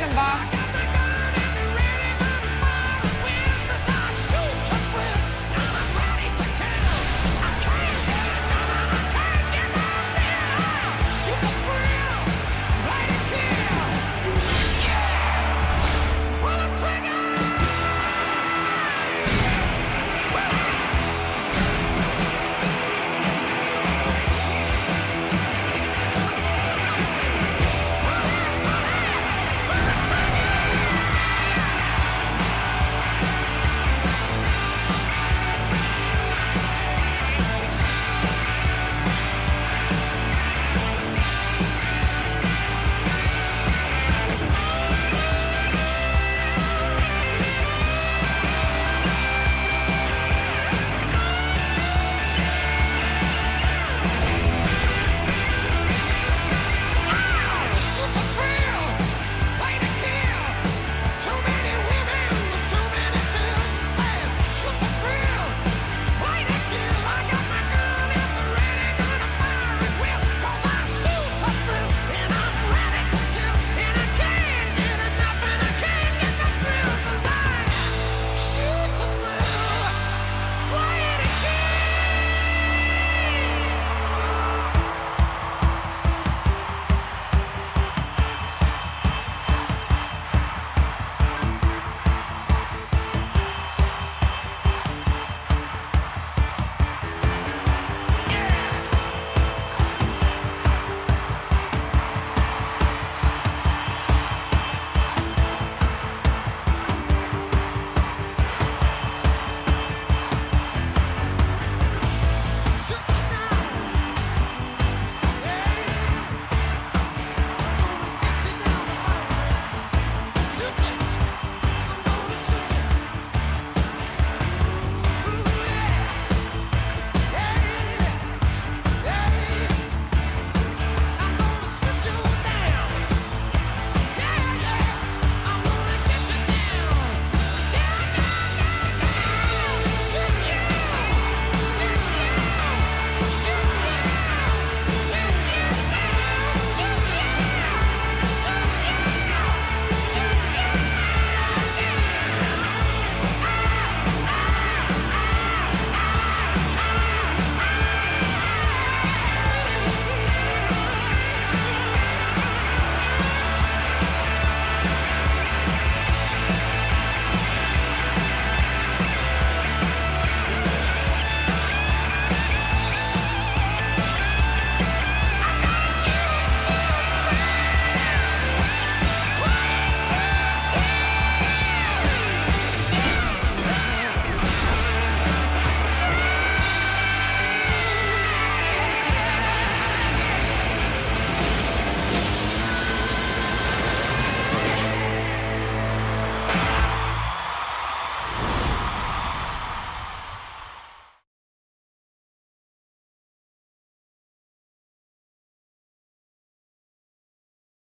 him, boss.